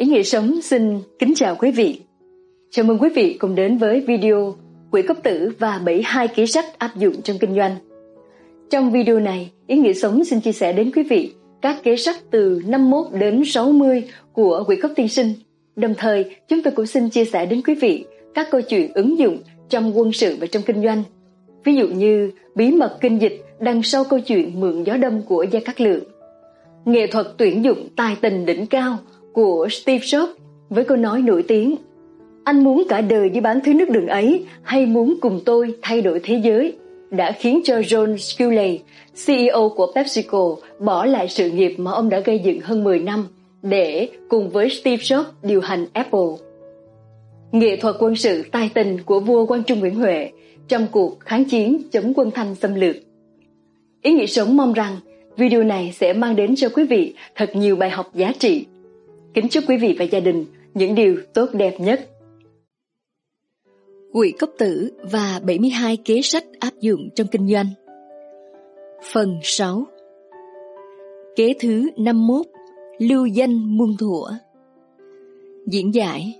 Ý nghĩa sống xin kính chào quý vị. Chào mừng quý vị cùng đến với video Quỹ cấp tử và 72 ký sách áp dụng trong kinh doanh. Trong video này, Ý nghĩa sống xin chia sẻ đến quý vị các kế sách từ 51 đến 60 của Quỹ cấp tiên sinh. Đồng thời, chúng tôi cũng xin chia sẻ đến quý vị các câu chuyện ứng dụng trong quân sự và trong kinh doanh. Ví dụ như bí mật kinh dịch đằng sau câu chuyện mượn gió đâm của Gia Cát Lượng. Nghệ thuật tuyển dụng tài tình đỉnh cao của Steve Jobs với câu nói nổi tiếng Anh muốn cả đời đi bán thứ nước đường ấy hay muốn cùng tôi thay đổi thế giới đã khiến cho John Sculley, CEO của PepsiCo bỏ lại sự nghiệp mà ông đã gây dựng hơn 10 năm để cùng với Steve Jobs điều hành Apple. Nghệ thuật quân sự tài tình của vua Quang Trung Nguyễn Huệ trong cuộc kháng chiến chống quân Thanh xâm lược. Ý nghĩ sống mong rằng video này sẽ mang đến cho quý vị thật nhiều bài học giá trị Kính chúc quý vị và gia đình những điều tốt đẹp nhất. Quỹ cốc tử và 72 kế sách áp dụng trong kinh doanh. Phần 6 Kế thứ 51 Lưu danh muôn thuở. Diễn giải.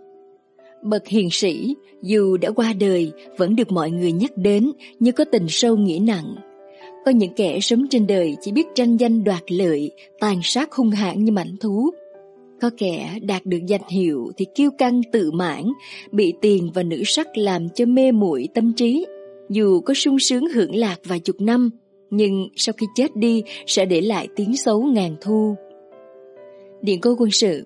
Bậc hiền sĩ dù đã qua đời vẫn được mọi người nhắc đến như có tình sâu nghĩa nặng. Có những kẻ sống trên đời chỉ biết tranh danh đoạt lợi, tàn sát hung hãn như mảnh thú, có kẻ đạt được danh hiệu thì kiêu căng tự mãn, bị tiền và nữ sắc làm cho mê muội tâm trí. Dù có sung sướng hưởng lạc vài chục năm, nhưng sau khi chết đi sẽ để lại tiếng xấu ngàn thu. Điện cố quân sự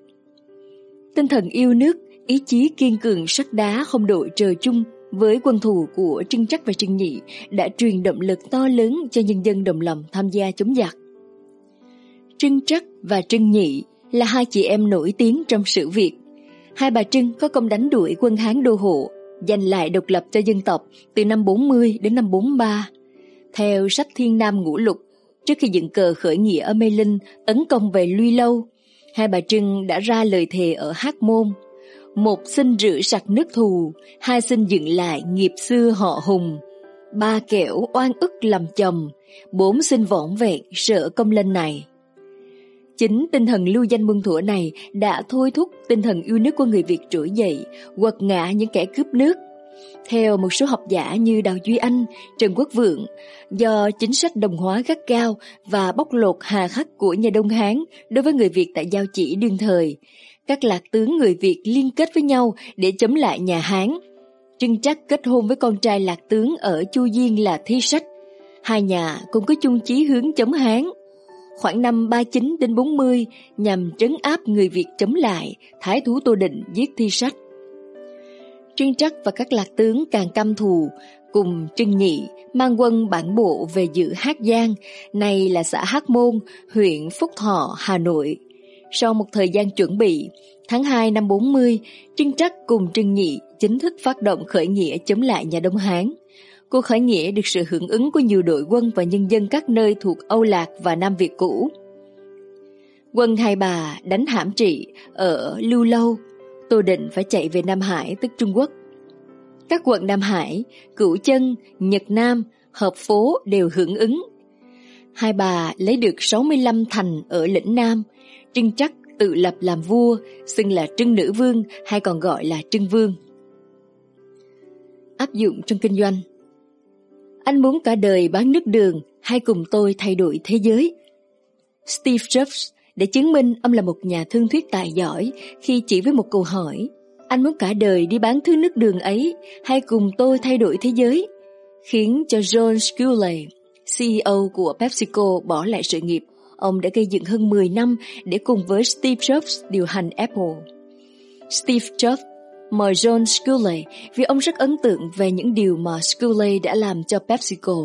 Tinh thần yêu nước, ý chí kiên cường sắt đá không đội trời chung với quân thù của Trưng Trắc và Trưng Nhị đã truyền động lực to lớn cho nhân dân đồng lòng tham gia chống giặc. Trưng Trắc và Trưng Nhị là hai chị em nổi tiếng trong sự Việt. Hai bà Trưng có công đánh đuổi quân Hán đô hộ, giành lại độc lập cho dân tộc từ năm 40 đến năm 43. Theo sách Thiên Nam Ngũ Lục, trước khi dựng cờ khởi nghĩa ở Mê Linh tấn công về Luy Lâu, hai bà Trưng đã ra lời thề ở Hát Môn. Một xin rửa sạch nước thù, hai xin dựng lại nghiệp xưa họ hùng. Ba kẻo oan ức làm chồng, bốn xin võng vẹn sợ công lên này. Chính tinh thần lưu danh muôn thuở này đã thôi thúc tinh thần yêu nước của người Việt trỗi dậy, quật ngã những kẻ cướp nước. Theo một số học giả như Đào Duy Anh, Trần Quốc Vượng, do chính sách đồng hóa gắt cao và bóc lột hà khắc của nhà Đông Hán đối với người Việt tại giao chỉ đương thời, các lạc tướng người Việt liên kết với nhau để chống lại nhà Hán. Trưng Trắc kết hôn với con trai lạc tướng ở Chu Diên là Thi Sách. Hai nhà cũng có chung chí hướng chống Hán khoảng năm 39 đến 40 nhằm trấn áp người Việt chống lại, thái thú Tô Định giết thi sách. Trương Trắc và các lạc tướng càng căm thù, cùng Trưng Nhị mang quân bản bộ về dự Hát Giang, nay là xã Hát Môn, huyện Phúc Thọ, Hà Nội. Sau một thời gian chuẩn bị, tháng 2 năm 40, Trưng Trắc cùng Trưng Nhị chính thức phát động khởi nghĩa chống lại nhà Đông Hán. Cuộc khởi nghĩa được sự hưởng ứng của nhiều đội quân và nhân dân các nơi thuộc Âu Lạc và Nam Việt cũ. Quân Hai Bà đánh hãm trị ở Lưu Lâu, Tô Định phải chạy về Nam Hải tức Trung Quốc. Các quận Nam Hải, Cửu Chân, Nhật Nam, Hợp Phố đều hưởng ứng. Hai bà lấy được 65 thành ở lĩnh Nam, trưng chắc tự lập làm vua, xưng là Trưng Nữ Vương hay còn gọi là Trưng Vương. Áp dụng trong kinh doanh anh muốn cả đời bán nước đường hay cùng tôi thay đổi thế giới? Steve Jobs để chứng minh ông là một nhà thương thuyết tài giỏi khi chỉ với một câu hỏi anh muốn cả đời đi bán thứ nước đường ấy hay cùng tôi thay đổi thế giới khiến cho John Sculley, CEO của PepsiCo bỏ lại sự nghiệp. Ông đã gây dựng hơn 10 năm để cùng với Steve Jobs điều hành Apple. Steve Jobs mời John Sculley vì ông rất ấn tượng về những điều mà Sculley đã làm cho PepsiCo.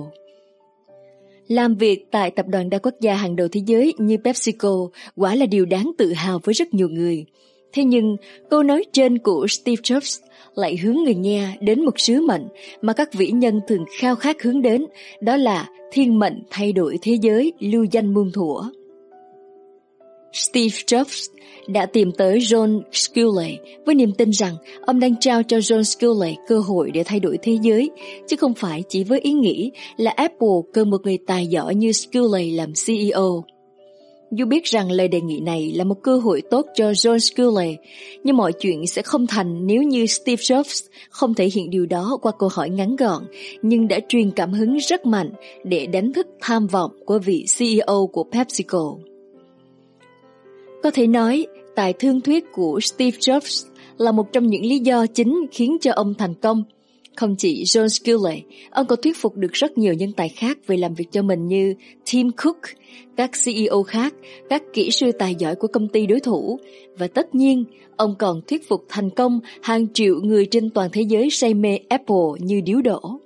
Làm việc tại tập đoàn đa quốc gia hàng đầu thế giới như PepsiCo quả là điều đáng tự hào với rất nhiều người. Thế nhưng, câu nói trên của Steve Jobs lại hướng người nghe đến một sứ mệnh mà các vĩ nhân thường khao khát hướng đến, đó là thiên mệnh thay đổi thế giới lưu danh muôn thuở. Steve Jobs đã tìm tới John Sculley với niềm tin rằng ông đang trao cho John Sculley cơ hội để thay đổi thế giới, chứ không phải chỉ với ý nghĩ là Apple cần một người tài giỏi như Sculley làm CEO. Dù biết rằng lời đề nghị này là một cơ hội tốt cho John Sculley, nhưng mọi chuyện sẽ không thành nếu như Steve Jobs không thể hiện điều đó qua câu hỏi ngắn gọn, nhưng đã truyền cảm hứng rất mạnh để đánh thức tham vọng của vị CEO của PepsiCo. Có thể nói, tài thương thuyết của Steve Jobs là một trong những lý do chính khiến cho ông thành công – không chỉ John Sculley, ông còn thuyết phục được rất nhiều nhân tài khác về làm việc cho mình như Tim Cook, các CEO khác, các kỹ sư tài giỏi của công ty đối thủ. Và tất nhiên, ông còn thuyết phục thành công hàng triệu người trên toàn thế giới say mê Apple như điếu đổ.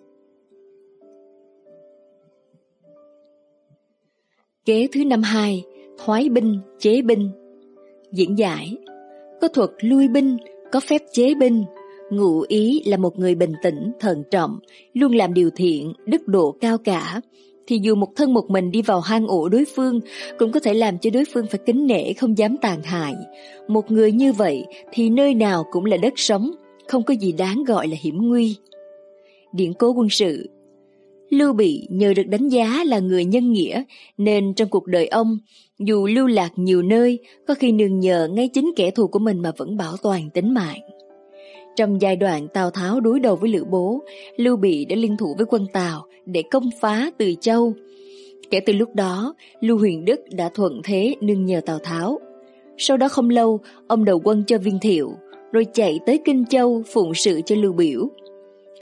Kế thứ năm hai, thoái binh, chế binh. Diễn giải, có thuật lui binh, có phép chế binh, Ngụ ý là một người bình tĩnh, thận trọng, luôn làm điều thiện, đức độ cao cả, thì dù một thân một mình đi vào hang ổ đối phương cũng có thể làm cho đối phương phải kính nể không dám tàn hại. Một người như vậy thì nơi nào cũng là đất sống, không có gì đáng gọi là hiểm nguy. Điển cố quân sự Lưu Bị nhờ được đánh giá là người nhân nghĩa nên trong cuộc đời ông, dù lưu lạc nhiều nơi, có khi nương nhờ ngay chính kẻ thù của mình mà vẫn bảo toàn tính mạng. Trong giai đoạn Tào Tháo đối đầu với Lữ Bố, Lưu Bị đã liên thủ với quân Tào để công phá Từ Châu. Kể từ lúc đó, Lưu Huyền Đức đã thuận thế nương nhờ Tào Tháo. Sau đó không lâu, ông đầu quân cho Viên Thiệu, rồi chạy tới Kinh Châu phụng sự cho Lưu Biểu.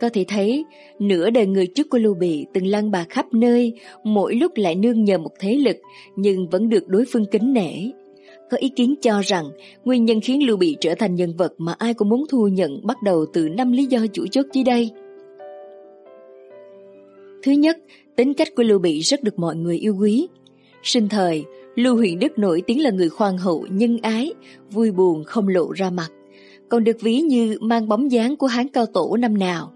Có thể thấy, nửa đời người trước của Lưu Bị từng lăn bà khắp nơi, mỗi lúc lại nương nhờ một thế lực, nhưng vẫn được đối phương kính nể có ý kiến cho rằng nguyên nhân khiến Lưu Bị trở thành nhân vật mà ai cũng muốn thu nhận bắt đầu từ năm lý do chủ chốt dưới đây. Thứ nhất, tính cách của Lưu Bị rất được mọi người yêu quý. Sinh thời, Lưu Huyền Đức nổi tiếng là người khoan hậu, nhân ái, vui buồn không lộ ra mặt, còn được ví như mang bóng dáng của hán cao tổ năm nào.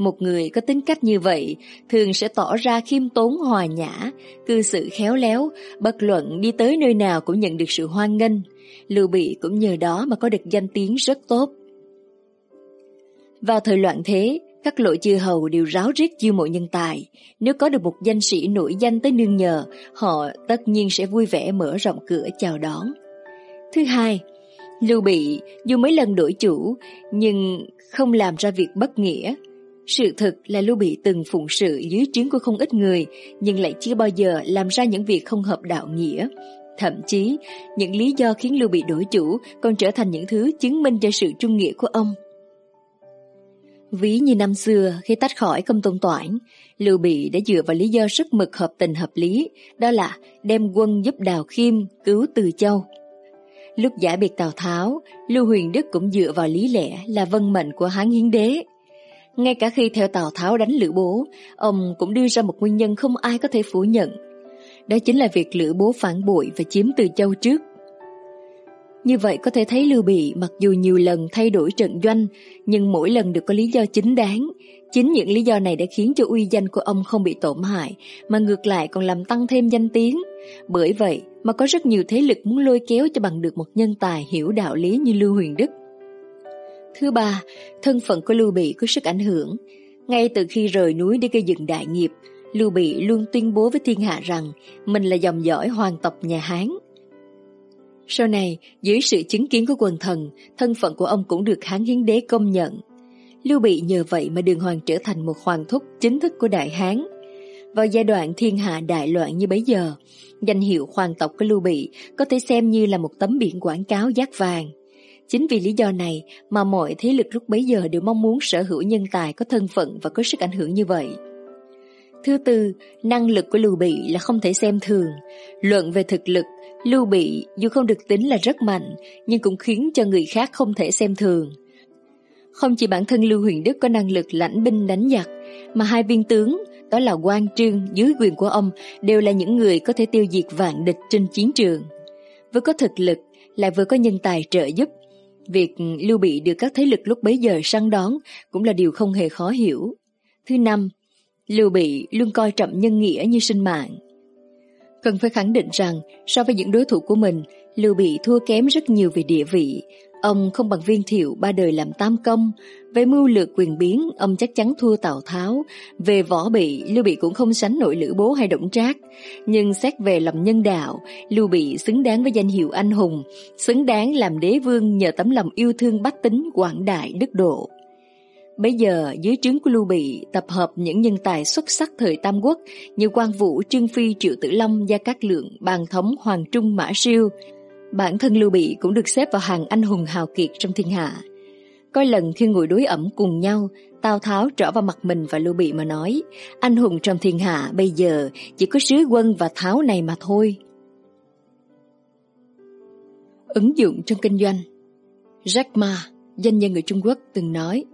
Một người có tính cách như vậy thường sẽ tỏ ra khiêm tốn hòa nhã, cư xử khéo léo, bất luận đi tới nơi nào cũng nhận được sự hoan nghênh. Lưu Bị cũng nhờ đó mà có được danh tiếng rất tốt. Vào thời loạn thế, các lộ chư hầu đều ráo riết chiêu mộ nhân tài. Nếu có được một danh sĩ nổi danh tới nương nhờ, họ tất nhiên sẽ vui vẻ mở rộng cửa chào đón. Thứ hai, Lưu Bị dù mấy lần đổi chủ nhưng không làm ra việc bất nghĩa, sự thật là Lưu Bị từng phụng sự dưới trướng của không ít người, nhưng lại chưa bao giờ làm ra những việc không hợp đạo nghĩa. Thậm chí, những lý do khiến Lưu Bị đổi chủ còn trở thành những thứ chứng minh cho sự trung nghĩa của ông. Ví như năm xưa khi tách khỏi công tôn toản, Lưu Bị đã dựa vào lý do rất mực hợp tình hợp lý, đó là đem quân giúp Đào Khiêm cứu Từ Châu. Lúc giải biệt Tào Tháo, Lưu Huyền Đức cũng dựa vào lý lẽ là vân mệnh của Hán Hiến Đế, ngay cả khi theo Tào Tháo đánh Lữ Bố, ông cũng đưa ra một nguyên nhân không ai có thể phủ nhận. Đó chính là việc Lữ Bố phản bội và chiếm Từ Châu trước. Như vậy có thể thấy Lưu Bị mặc dù nhiều lần thay đổi trận doanh, nhưng mỗi lần đều có lý do chính đáng. Chính những lý do này đã khiến cho uy danh của ông không bị tổn hại, mà ngược lại còn làm tăng thêm danh tiếng. Bởi vậy mà có rất nhiều thế lực muốn lôi kéo cho bằng được một nhân tài hiểu đạo lý như Lưu Huyền Đức. Thứ ba, thân phận của Lưu Bị có sức ảnh hưởng. Ngay từ khi rời núi để gây dựng đại nghiệp, Lưu Bị luôn tuyên bố với thiên hạ rằng mình là dòng dõi hoàng tộc nhà Hán. Sau này, dưới sự chứng kiến của quần thần, thân phận của ông cũng được Hán Hiến Đế công nhận. Lưu Bị nhờ vậy mà đường hoàng trở thành một hoàng thúc chính thức của Đại Hán. Vào giai đoạn thiên hạ đại loạn như bấy giờ, danh hiệu hoàng tộc của Lưu Bị có thể xem như là một tấm biển quảng cáo giác vàng. Chính vì lý do này mà mọi thế lực lúc bấy giờ đều mong muốn sở hữu nhân tài có thân phận và có sức ảnh hưởng như vậy. Thứ tư, năng lực của Lưu Bị là không thể xem thường. Luận về thực lực, Lưu Bị dù không được tính là rất mạnh, nhưng cũng khiến cho người khác không thể xem thường. Không chỉ bản thân Lưu Huyền Đức có năng lực lãnh binh đánh giặc, mà hai viên tướng, đó là quan Trương dưới quyền của ông, đều là những người có thể tiêu diệt vạn địch trên chiến trường. Vừa có thực lực, lại vừa có nhân tài trợ giúp, Việc Lưu Bị được các thế lực lúc bấy giờ săn đón cũng là điều không hề khó hiểu. Thứ năm, Lưu Bị luôn coi trọng nhân nghĩa như sinh mạng. Cần phải khẳng định rằng so với những đối thủ của mình, Lưu Bị thua kém rất nhiều về địa vị. Ông không bằng viên thiệu ba đời làm tam công, về mưu lược quyền biến, ông chắc chắn thua Tào Tháo. Về võ bị, Lưu Bị cũng không sánh nổi Lữ Bố hay Đổng Trác. Nhưng xét về lòng nhân đạo, Lưu Bị xứng đáng với danh hiệu anh hùng, xứng đáng làm đế vương nhờ tấm lòng yêu thương bách tính quảng đại đức độ. Bây giờ dưới trướng của Lưu Bị tập hợp những nhân tài xuất sắc thời Tam Quốc như Quan Vũ, Trương Phi, Triệu Tử Long, Gia Cát Lượng, Bàn Thống, Hoàng Trung, Mã Siêu. Bản thân Lưu Bị cũng được xếp vào hàng anh hùng hào kiệt trong thiên hạ. Coi lần khi ngồi đối ẩm cùng nhau, Tào Tháo trở vào mặt mình và Lưu Bị mà nói, anh hùng trong thiên hạ bây giờ chỉ có sứ quân và Tháo này mà thôi. Ứng dụng trong kinh doanh Jack Ma, doanh nhân người Trung Quốc từng nói,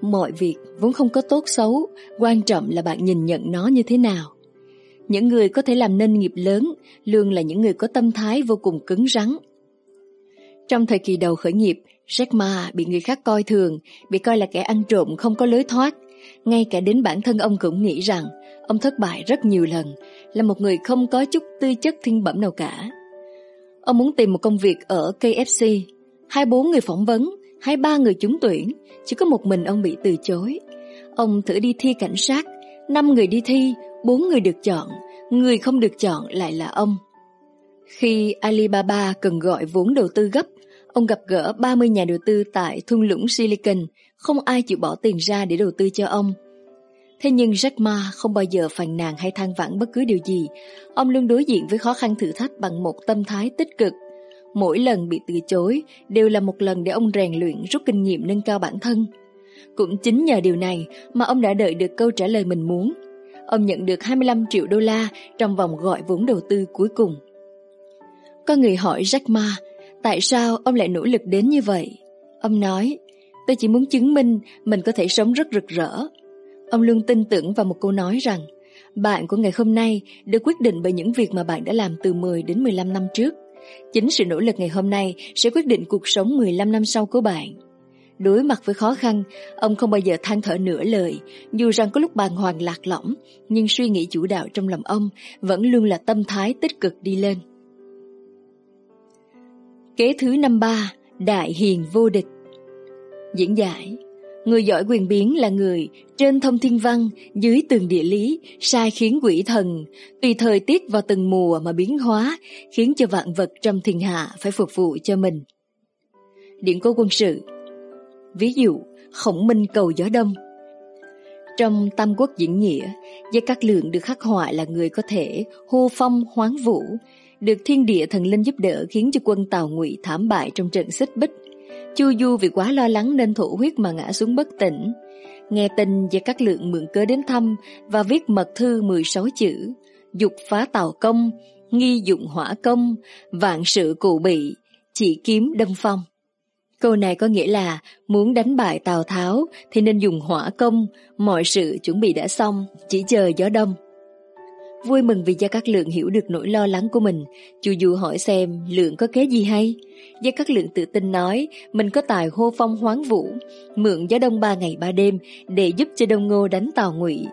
mọi việc vốn không có tốt xấu, quan trọng là bạn nhìn nhận nó như thế nào. Những người có thể làm nên nghiệp lớn luôn là những người có tâm thái vô cùng cứng rắn. Trong thời kỳ đầu khởi nghiệp, Jack Ma bị người khác coi thường, bị coi là kẻ ăn trộm không có lối thoát. Ngay cả đến bản thân ông cũng nghĩ rằng ông thất bại rất nhiều lần, là một người không có chút tư chất thiên bẩm nào cả. Ông muốn tìm một công việc ở KFC, hai bốn người phỏng vấn, hai ba người trúng tuyển, chỉ có một mình ông bị từ chối. Ông thử đi thi cảnh sát, năm người đi thi, bốn người được chọn, người không được chọn lại là ông. Khi Alibaba cần gọi vốn đầu tư gấp, ông gặp gỡ 30 nhà đầu tư tại thung lũng Silicon, không ai chịu bỏ tiền ra để đầu tư cho ông. Thế nhưng Jack Ma không bao giờ phàn nàn hay than vãn bất cứ điều gì. Ông luôn đối diện với khó khăn thử thách bằng một tâm thái tích cực. Mỗi lần bị từ chối đều là một lần để ông rèn luyện rút kinh nghiệm nâng cao bản thân. Cũng chính nhờ điều này mà ông đã đợi được câu trả lời mình muốn. Ông nhận được 25 triệu đô la trong vòng gọi vốn đầu tư cuối cùng. Có người hỏi Jack Ma, tại sao ông lại nỗ lực đến như vậy? Ông nói, tôi chỉ muốn chứng minh mình có thể sống rất rực rỡ. Ông luôn tin tưởng vào một câu nói rằng, bạn của ngày hôm nay được quyết định bởi những việc mà bạn đã làm từ 10 đến 15 năm trước. Chính sự nỗ lực ngày hôm nay sẽ quyết định cuộc sống 15 năm sau của bạn. Đối mặt với khó khăn, ông không bao giờ than thở nửa lời, dù rằng có lúc bàng hoàng lạc lõng, nhưng suy nghĩ chủ đạo trong lòng ông vẫn luôn là tâm thái tích cực đi lên. Kế thứ năm ba, Đại Hiền Vô Địch Diễn giải Người giỏi quyền biến là người trên thông thiên văn, dưới tường địa lý, sai khiến quỷ thần, tùy thời tiết vào từng mùa mà biến hóa, khiến cho vạn vật trong thiên hạ phải phục vụ cho mình. Điện cố quân sự Ví dụ, khổng minh cầu gió đông. Trong Tam Quốc diễn nghĩa, Gia Cát Lượng được khắc họa là người có thể hô phong hoáng vũ, được thiên địa thần linh giúp đỡ khiến cho quân Tào Ngụy thảm bại trong trận xích bích. Chu Du vì quá lo lắng nên thổ huyết mà ngã xuống bất tỉnh. Nghe tin về các Lượng mượn cớ đến thăm và viết mật thư 16 chữ, dục phá tàu công, nghi dụng hỏa công, vạn sự cụ bị, chỉ kiếm đâm phong. Câu này có nghĩa là muốn đánh bại Tào Tháo thì nên dùng hỏa công, mọi sự chuẩn bị đã xong, chỉ chờ gió đông. Vui mừng vì Gia Cát Lượng hiểu được nỗi lo lắng của mình, chu du hỏi xem Lượng có kế gì hay. Gia Cát Lượng tự tin nói mình có tài hô phong hoáng vũ, mượn gió đông ba ngày ba đêm để giúp cho Đông Ngô đánh Tào Ngụy.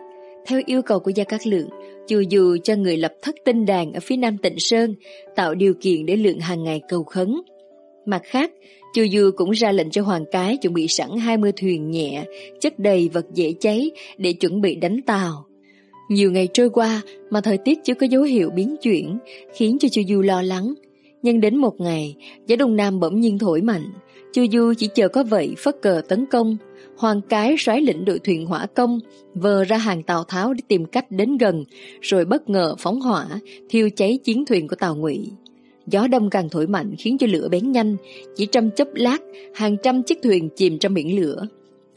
Theo yêu cầu của Gia Cát Lượng, chu du cho người lập thất tinh đàn ở phía nam Tịnh Sơn, tạo điều kiện để Lượng hàng ngày cầu khấn. Mặt khác, Chu Du cũng ra lệnh cho Hoàng Cái chuẩn bị sẵn 20 thuyền nhẹ, chất đầy vật dễ cháy để chuẩn bị đánh tàu. Nhiều ngày trôi qua mà thời tiết chưa có dấu hiệu biến chuyển, khiến cho Chu Du lo lắng. Nhưng đến một ngày, gió đông nam bỗng nhiên thổi mạnh, Chu Du chỉ chờ có vậy phất cờ tấn công. Hoàng Cái xoáy lĩnh đội thuyền hỏa công, vờ ra hàng Tào Tháo để tìm cách đến gần, rồi bất ngờ phóng hỏa, thiêu cháy chiến thuyền của Tào Ngụy. Gió đông càng thổi mạnh khiến cho lửa bén nhanh, chỉ trong chớp lát, hàng trăm chiếc thuyền chìm trong biển lửa.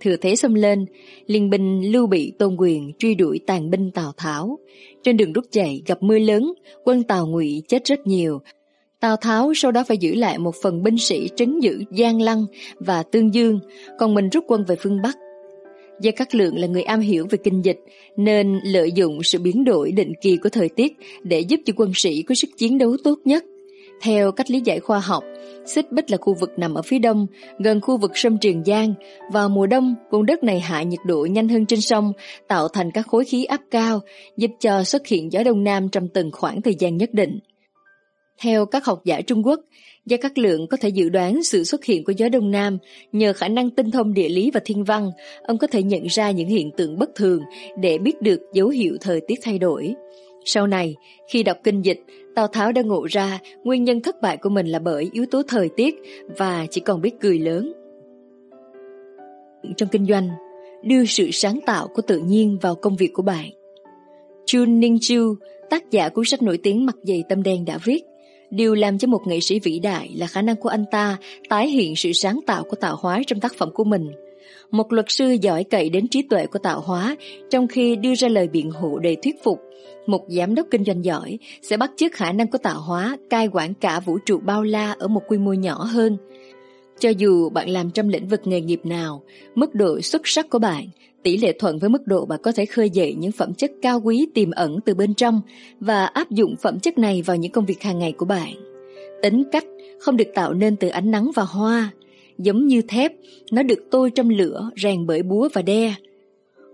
Thừa thế xông lên, liên binh lưu bị tôn quyền truy đuổi tàn binh Tào Tháo. Trên đường rút chạy gặp mưa lớn, quân Tào ngụy chết rất nhiều. Tào Tháo sau đó phải giữ lại một phần binh sĩ trấn giữ Giang Lăng và Tương Dương, còn mình rút quân về phương Bắc. Gia Cát Lượng là người am hiểu về kinh dịch, nên lợi dụng sự biến đổi định kỳ của thời tiết để giúp cho quân sĩ có sức chiến đấu tốt nhất. Theo cách lý giải khoa học, Xích Bích là khu vực nằm ở phía đông, gần khu vực sông Trường Giang. Vào mùa đông, vùng đất này hạ nhiệt độ nhanh hơn trên sông, tạo thành các khối khí áp cao, giúp cho xuất hiện gió đông nam trong từng khoảng thời gian nhất định. Theo các học giả Trung Quốc, Gia Cát Lượng có thể dự đoán sự xuất hiện của gió Đông Nam nhờ khả năng tinh thông địa lý và thiên văn, ông có thể nhận ra những hiện tượng bất thường để biết được dấu hiệu thời tiết thay đổi. Sau này, khi đọc kinh dịch, Tào Tháo đã ngộ ra nguyên nhân thất bại của mình là bởi yếu tố thời tiết và chỉ còn biết cười lớn. Trong kinh doanh, đưa sự sáng tạo của tự nhiên vào công việc của bạn. Chun Ning Chu, tác giả cuốn sách nổi tiếng Mặt dày tâm đen đã viết, điều làm cho một nghệ sĩ vĩ đại là khả năng của anh ta tái hiện sự sáng tạo của tạo hóa trong tác phẩm của mình. Một luật sư giỏi cậy đến trí tuệ của tạo hóa trong khi đưa ra lời biện hộ để thuyết phục. Một giám đốc kinh doanh giỏi sẽ bắt chước khả năng của tạo hóa cai quản cả vũ trụ bao la ở một quy mô nhỏ hơn. Cho dù bạn làm trong lĩnh vực nghề nghiệp nào, mức độ xuất sắc của bạn tỷ lệ thuận với mức độ bạn có thể khơi dậy những phẩm chất cao quý tiềm ẩn từ bên trong và áp dụng phẩm chất này vào những công việc hàng ngày của bạn. Tính cách không được tạo nên từ ánh nắng và hoa, giống như thép, nó được tôi trong lửa, rèn bởi búa và đe.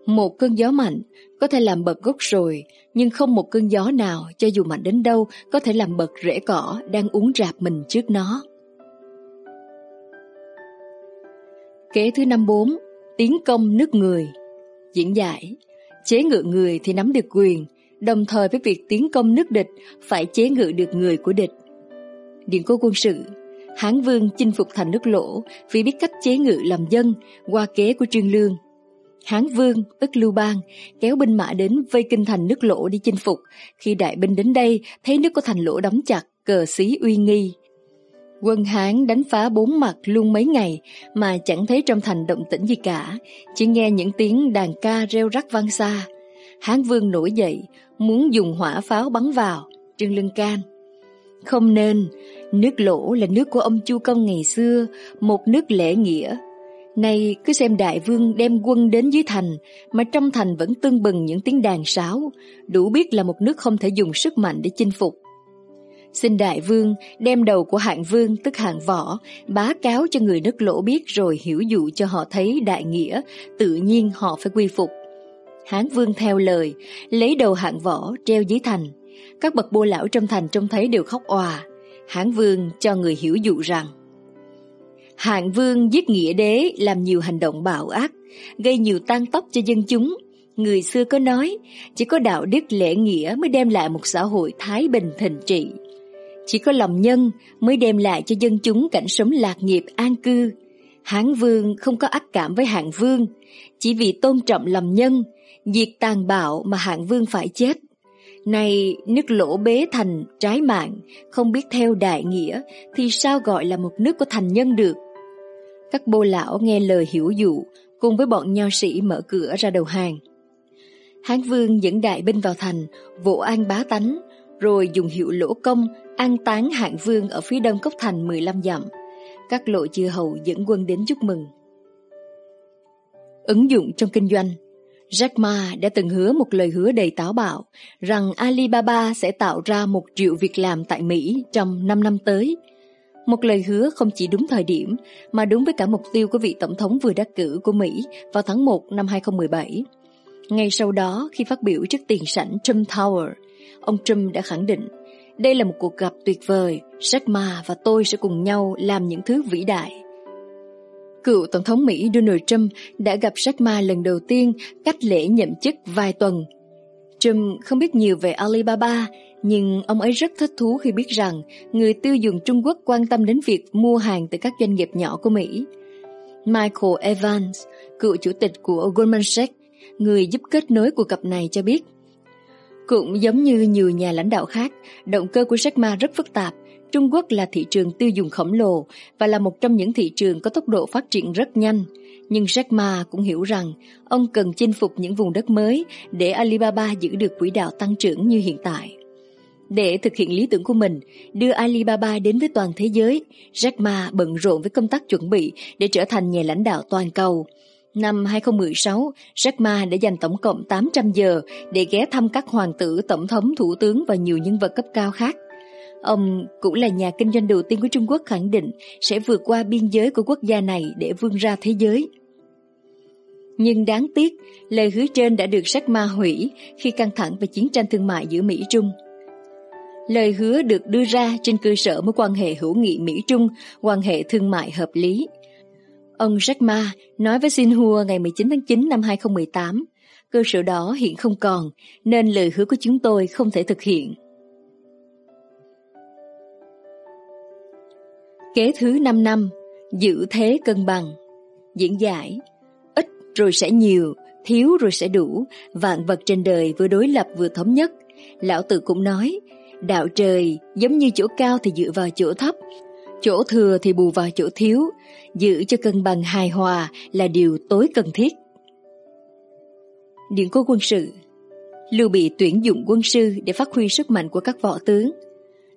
Một cơn gió mạnh có thể làm bật gốc rồi, nhưng không một cơn gió nào, cho dù mạnh đến đâu, có thể làm bật rễ cỏ đang uống rạp mình trước nó. Kế thứ năm bốn, tiến công nước người. Diễn giải, chế ngự người thì nắm được quyền, đồng thời với việc tiến công nước địch phải chế ngự được người của địch. Điện cố quân sự, Hán Vương chinh phục thành nước lỗ vì biết cách chế ngự làm dân qua kế của Trương Lương. Hán Vương, tức Lưu Bang, kéo binh mã đến vây kinh thành nước lỗ đi chinh phục. Khi đại binh đến đây, thấy nước của thành lỗ đóng chặt, cờ xí uy nghi, Quân Hán đánh phá bốn mặt luôn mấy ngày mà chẳng thấy trong thành động tĩnh gì cả, chỉ nghe những tiếng đàn ca reo rắc vang xa. Hán Vương nổi dậy, muốn dùng hỏa pháo bắn vào, Trương Lương can. Không nên, nước lỗ là nước của ông Chu Công ngày xưa, một nước lễ nghĩa. Nay cứ xem đại vương đem quân đến dưới thành, mà trong thành vẫn tưng bừng những tiếng đàn sáo, đủ biết là một nước không thể dùng sức mạnh để chinh phục. Xin đại vương đem đầu của hạng vương tức hạng võ bá cáo cho người nước lỗ biết rồi hiểu dụ cho họ thấy đại nghĩa, tự nhiên họ phải quy phục. Hán vương theo lời, lấy đầu hạng võ treo dưới thành. Các bậc bô lão trong thành trông thấy đều khóc òa. Hán vương cho người hiểu dụ rằng Hạng vương giết nghĩa đế làm nhiều hành động bạo ác, gây nhiều tan tóc cho dân chúng. Người xưa có nói, chỉ có đạo đức lễ nghĩa mới đem lại một xã hội thái bình thịnh trị. Chỉ có lòng nhân mới đem lại cho dân chúng cảnh sống lạc nghiệp an cư. Hán vương không có ác cảm với hạng vương, chỉ vì tôn trọng lòng nhân, diệt tàn bạo mà hạng vương phải chết nay nước lỗ bế thành trái mạng, không biết theo đại nghĩa, thì sao gọi là một nước của thành nhân được? Các bô lão nghe lời hiểu dụ, cùng với bọn nho sĩ mở cửa ra đầu hàng. Hán vương dẫn đại binh vào thành, vỗ an bá tánh, rồi dùng hiệu lỗ công an táng hạng vương ở phía đông cốc thành 15 dặm. Các lộ chư hầu dẫn quân đến chúc mừng. Ứng dụng trong kinh doanh Jack Ma đã từng hứa một lời hứa đầy táo bạo rằng Alibaba sẽ tạo ra một triệu việc làm tại Mỹ trong 5 năm tới. Một lời hứa không chỉ đúng thời điểm mà đúng với cả mục tiêu của vị tổng thống vừa đắc cử của Mỹ vào tháng 1 năm 2017. Ngay sau đó, khi phát biểu trước tiền sảnh Trump Tower, ông Trump đã khẳng định đây là một cuộc gặp tuyệt vời, Jack Ma và tôi sẽ cùng nhau làm những thứ vĩ đại. Cựu Tổng thống Mỹ Donald Trump đã gặp Jack Ma lần đầu tiên cách lễ nhậm chức vài tuần. Trump không biết nhiều về Alibaba, nhưng ông ấy rất thích thú khi biết rằng người tiêu dùng Trung Quốc quan tâm đến việc mua hàng từ các doanh nghiệp nhỏ của Mỹ. Michael Evans, cựu chủ tịch của Goldman Sachs, người giúp kết nối cuộc gặp này cho biết cũng giống như nhiều nhà lãnh đạo khác, động cơ của Jack Ma rất phức tạp. Trung Quốc là thị trường tiêu dùng khổng lồ và là một trong những thị trường có tốc độ phát triển rất nhanh. Nhưng Jack Ma cũng hiểu rằng ông cần chinh phục những vùng đất mới để Alibaba giữ được quỹ đạo tăng trưởng như hiện tại. Để thực hiện lý tưởng của mình, đưa Alibaba đến với toàn thế giới, Jack Ma bận rộn với công tác chuẩn bị để trở thành nhà lãnh đạo toàn cầu – Năm 2016, Jack Ma đã dành tổng cộng 800 giờ để ghé thăm các hoàng tử, tổng thống, thủ tướng và nhiều nhân vật cấp cao khác. Ông cũng là nhà kinh doanh đầu tiên của Trung Quốc khẳng định sẽ vượt qua biên giới của quốc gia này để vươn ra thế giới. Nhưng đáng tiếc, lời hứa trên đã được Jack Ma hủy khi căng thẳng về chiến tranh thương mại giữa Mỹ-Trung. Lời hứa được đưa ra trên cơ sở mối quan hệ hữu nghị Mỹ-Trung, quan hệ thương mại hợp lý. Ông Jack Ma nói với Xinhua ngày 19 tháng 9 năm 2018, cơ sở đó hiện không còn, nên lời hứa của chúng tôi không thể thực hiện. Kế thứ 5 năm, giữ thế cân bằng. Diễn giải, ít rồi sẽ nhiều, thiếu rồi sẽ đủ, vạn vật trên đời vừa đối lập vừa thống nhất. Lão Tử cũng nói, đạo trời giống như chỗ cao thì dựa vào chỗ thấp, chỗ thừa thì bù vào chỗ thiếu, giữ cho cân bằng hài hòa là điều tối cần thiết. Điện cố quân sự Lưu Bị tuyển dụng quân sư để phát huy sức mạnh của các võ tướng.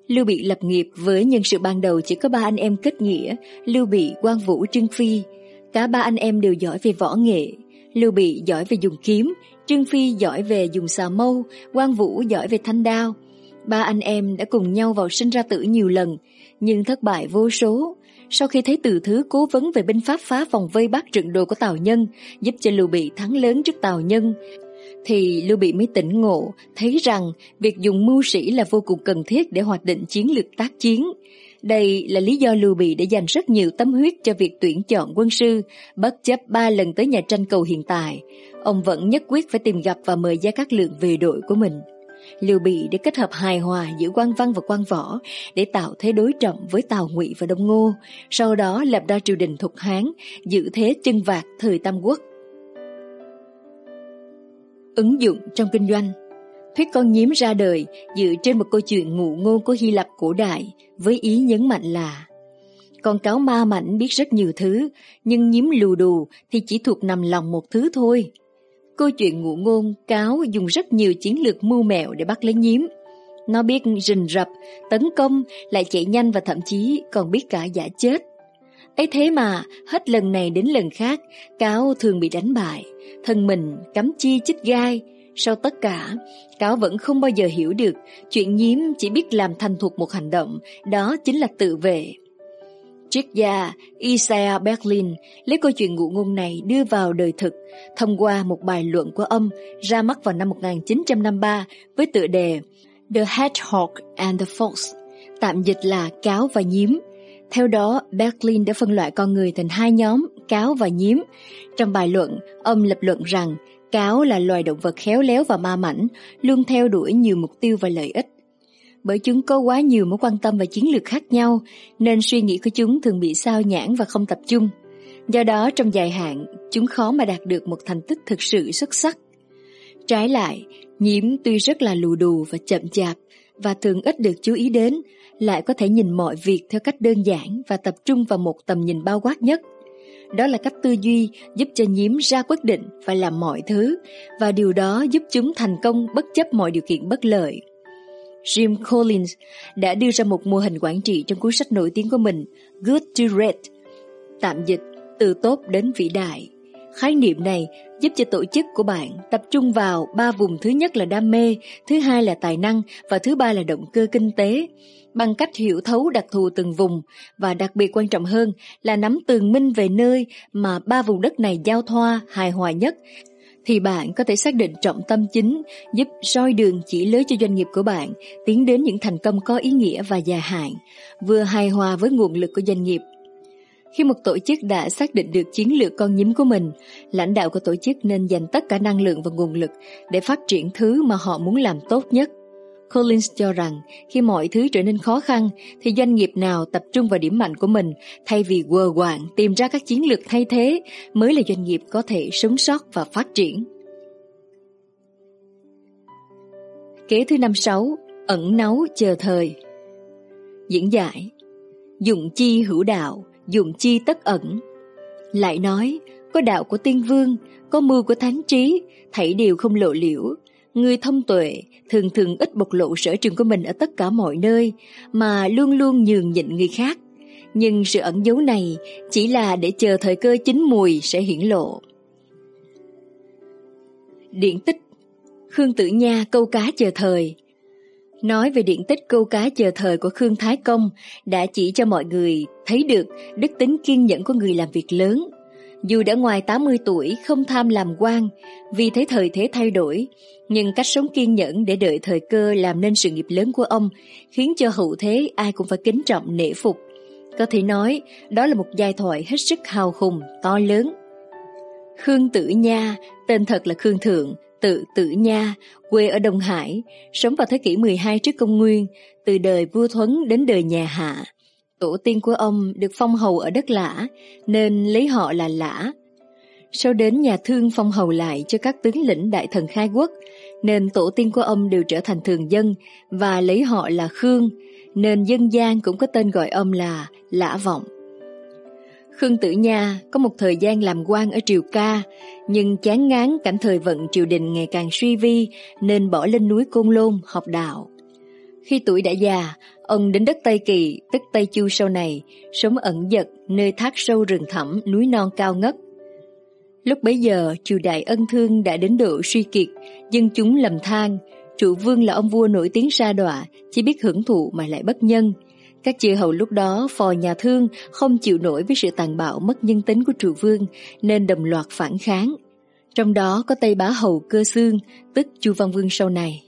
Lưu Bị lập nghiệp với nhân sự ban đầu chỉ có ba anh em kết nghĩa, Lưu Bị, Quang Vũ, Trương Phi. Cả ba anh em đều giỏi về võ nghệ. Lưu Bị giỏi về dùng kiếm, Trương Phi giỏi về dùng xà mâu, Quang Vũ giỏi về thanh đao. Ba anh em đã cùng nhau vào sinh ra tử nhiều lần, nhưng thất bại vô số. Sau khi thấy từ thứ cố vấn về binh pháp phá vòng vây bắt trận đồ của Tào Nhân, giúp cho Lưu Bị thắng lớn trước Tào Nhân, thì Lưu Bị mới tỉnh ngộ, thấy rằng việc dùng mưu sĩ là vô cùng cần thiết để hoạch định chiến lược tác chiến. Đây là lý do Lưu Bị đã dành rất nhiều tâm huyết cho việc tuyển chọn quân sư, bất chấp ba lần tới nhà tranh cầu hiện tại. Ông vẫn nhất quyết phải tìm gặp và mời Gia Cát Lượng về đội của mình. Lưu Bị để kết hợp hài hòa giữa quan văn và quan võ để tạo thế đối trọng với Tào Ngụy và Đông Ngô, sau đó lập ra triều đình Thục Hán, giữ thế chân vạc thời Tam Quốc. Ứng dụng trong kinh doanh Thuyết con nhím ra đời dựa trên một câu chuyện ngụ ngôn của Hy Lạp cổ đại với ý nhấn mạnh là con cáo ma mảnh biết rất nhiều thứ, nhưng nhím lù đù thì chỉ thuộc nằm lòng một thứ thôi. Câu chuyện ngụ ngôn cáo dùng rất nhiều chiến lược mưu mẹo để bắt lấy nhím. Nó biết rình rập, tấn công, lại chạy nhanh và thậm chí còn biết cả giả chết ấy thế mà, hết lần này đến lần khác, cáo thường bị đánh bại, thân mình cắm chi chích gai. Sau tất cả, cáo vẫn không bao giờ hiểu được chuyện nhím chỉ biết làm thành thuộc một hành động, đó chính là tự vệ. Triết gia Isaiah Berlin lấy câu chuyện ngụ ngôn này đưa vào đời thực thông qua một bài luận của ông ra mắt vào năm 1953 với tựa đề The Hedgehog and the Fox, tạm dịch là cáo và nhím. Theo đó, Berklin đã phân loại con người thành hai nhóm, cáo và nhím. Trong bài luận, ông lập luận rằng cáo là loài động vật khéo léo và ma mảnh, luôn theo đuổi nhiều mục tiêu và lợi ích bởi chúng có quá nhiều mối quan tâm và chiến lược khác nhau nên suy nghĩ của chúng thường bị sao nhãn và không tập trung. Do đó trong dài hạn, chúng khó mà đạt được một thành tích thực sự xuất sắc. Trái lại, nhiễm tuy rất là lù đù và chậm chạp và thường ít được chú ý đến, lại có thể nhìn mọi việc theo cách đơn giản và tập trung vào một tầm nhìn bao quát nhất. Đó là cách tư duy giúp cho nhiễm ra quyết định và làm mọi thứ, và điều đó giúp chúng thành công bất chấp mọi điều kiện bất lợi. Jim Collins đã đưa ra một mô hình quản trị trong cuốn sách nổi tiếng của mình Good to Great, tạm dịch từ tốt đến vĩ đại. Khái niệm này giúp cho tổ chức của bạn tập trung vào ba vùng thứ nhất là đam mê, thứ hai là tài năng và thứ ba là động cơ kinh tế bằng cách hiểu thấu đặc thù từng vùng và đặc biệt quan trọng hơn là nắm tường minh về nơi mà ba vùng đất này giao thoa hài hòa nhất thì bạn có thể xác định trọng tâm chính giúp soi đường chỉ lối cho doanh nghiệp của bạn tiến đến những thành công có ý nghĩa và dài hạn, vừa hài hòa với nguồn lực của doanh nghiệp. Khi một tổ chức đã xác định được chiến lược con nhím của mình, lãnh đạo của tổ chức nên dành tất cả năng lượng và nguồn lực để phát triển thứ mà họ muốn làm tốt nhất. Collins cho rằng khi mọi thứ trở nên khó khăn thì doanh nghiệp nào tập trung vào điểm mạnh của mình thay vì quờ quạng tìm ra các chiến lược thay thế mới là doanh nghiệp có thể sống sót và phát triển. Kế thứ năm sáu Ẩn náu chờ thời Diễn giải Dụng chi hữu đạo, dụng chi tất ẩn Lại nói, có đạo của tiên vương, có mưu của thánh trí, thảy đều không lộ liễu, Người thông tuệ thường thường ít bộc lộ sở trường của mình ở tất cả mọi nơi mà luôn luôn nhường nhịn người khác. Nhưng sự ẩn giấu này chỉ là để chờ thời cơ chín mùi sẽ hiển lộ. Điện tích Khương Tử Nha câu cá chờ thời Nói về điện tích câu cá chờ thời của Khương Thái Công đã chỉ cho mọi người thấy được đức tính kiên nhẫn của người làm việc lớn. Dù đã ngoài 80 tuổi không tham làm quan vì thấy thời thế thay đổi, nhưng cách sống kiên nhẫn để đợi thời cơ làm nên sự nghiệp lớn của ông khiến cho hậu thế ai cũng phải kính trọng nể phục. Có thể nói đó là một giai thoại hết sức hào hùng, to lớn. Khương Tử Nha, tên thật là Khương Thượng, tự Tử Nha, quê ở Đông Hải, sống vào thế kỷ 12 trước công nguyên, từ đời vua Thuấn đến đời nhà Hạ. Tổ tiên của ông được phong hầu ở đất Lã, nên lấy họ là Lã. Sau đến nhà thương phong hầu lại cho các tướng lĩnh đại thần khai quốc, nên tổ tiên của ông đều trở thành thường dân và lấy họ là Khương, nên dân gian cũng có tên gọi ông là Lã Vọng. Khương Tử Nha có một thời gian làm quan ở Triều Ca, nhưng chán ngán cảnh thời vận triều đình ngày càng suy vi nên bỏ lên núi Côn Lôn học đạo. Khi tuổi đã già, ông đến đất Tây Kỳ, tức Tây Chu sau này, sống ẩn dật nơi thác sâu rừng thẳm, núi non cao ngất. Lúc bấy giờ, triều đại ân thương đã đến độ suy kiệt, dân chúng lầm than, trụ vương là ông vua nổi tiếng sa đọa, chỉ biết hưởng thụ mà lại bất nhân, các chư hầu lúc đó phò nhà thương không chịu nổi với sự tàn bạo mất nhân tính của trụ vương nên đồng loạt phản kháng. Trong đó có Tây Bá Hầu Cơ Xương, tức Chu Văn Vương sau này.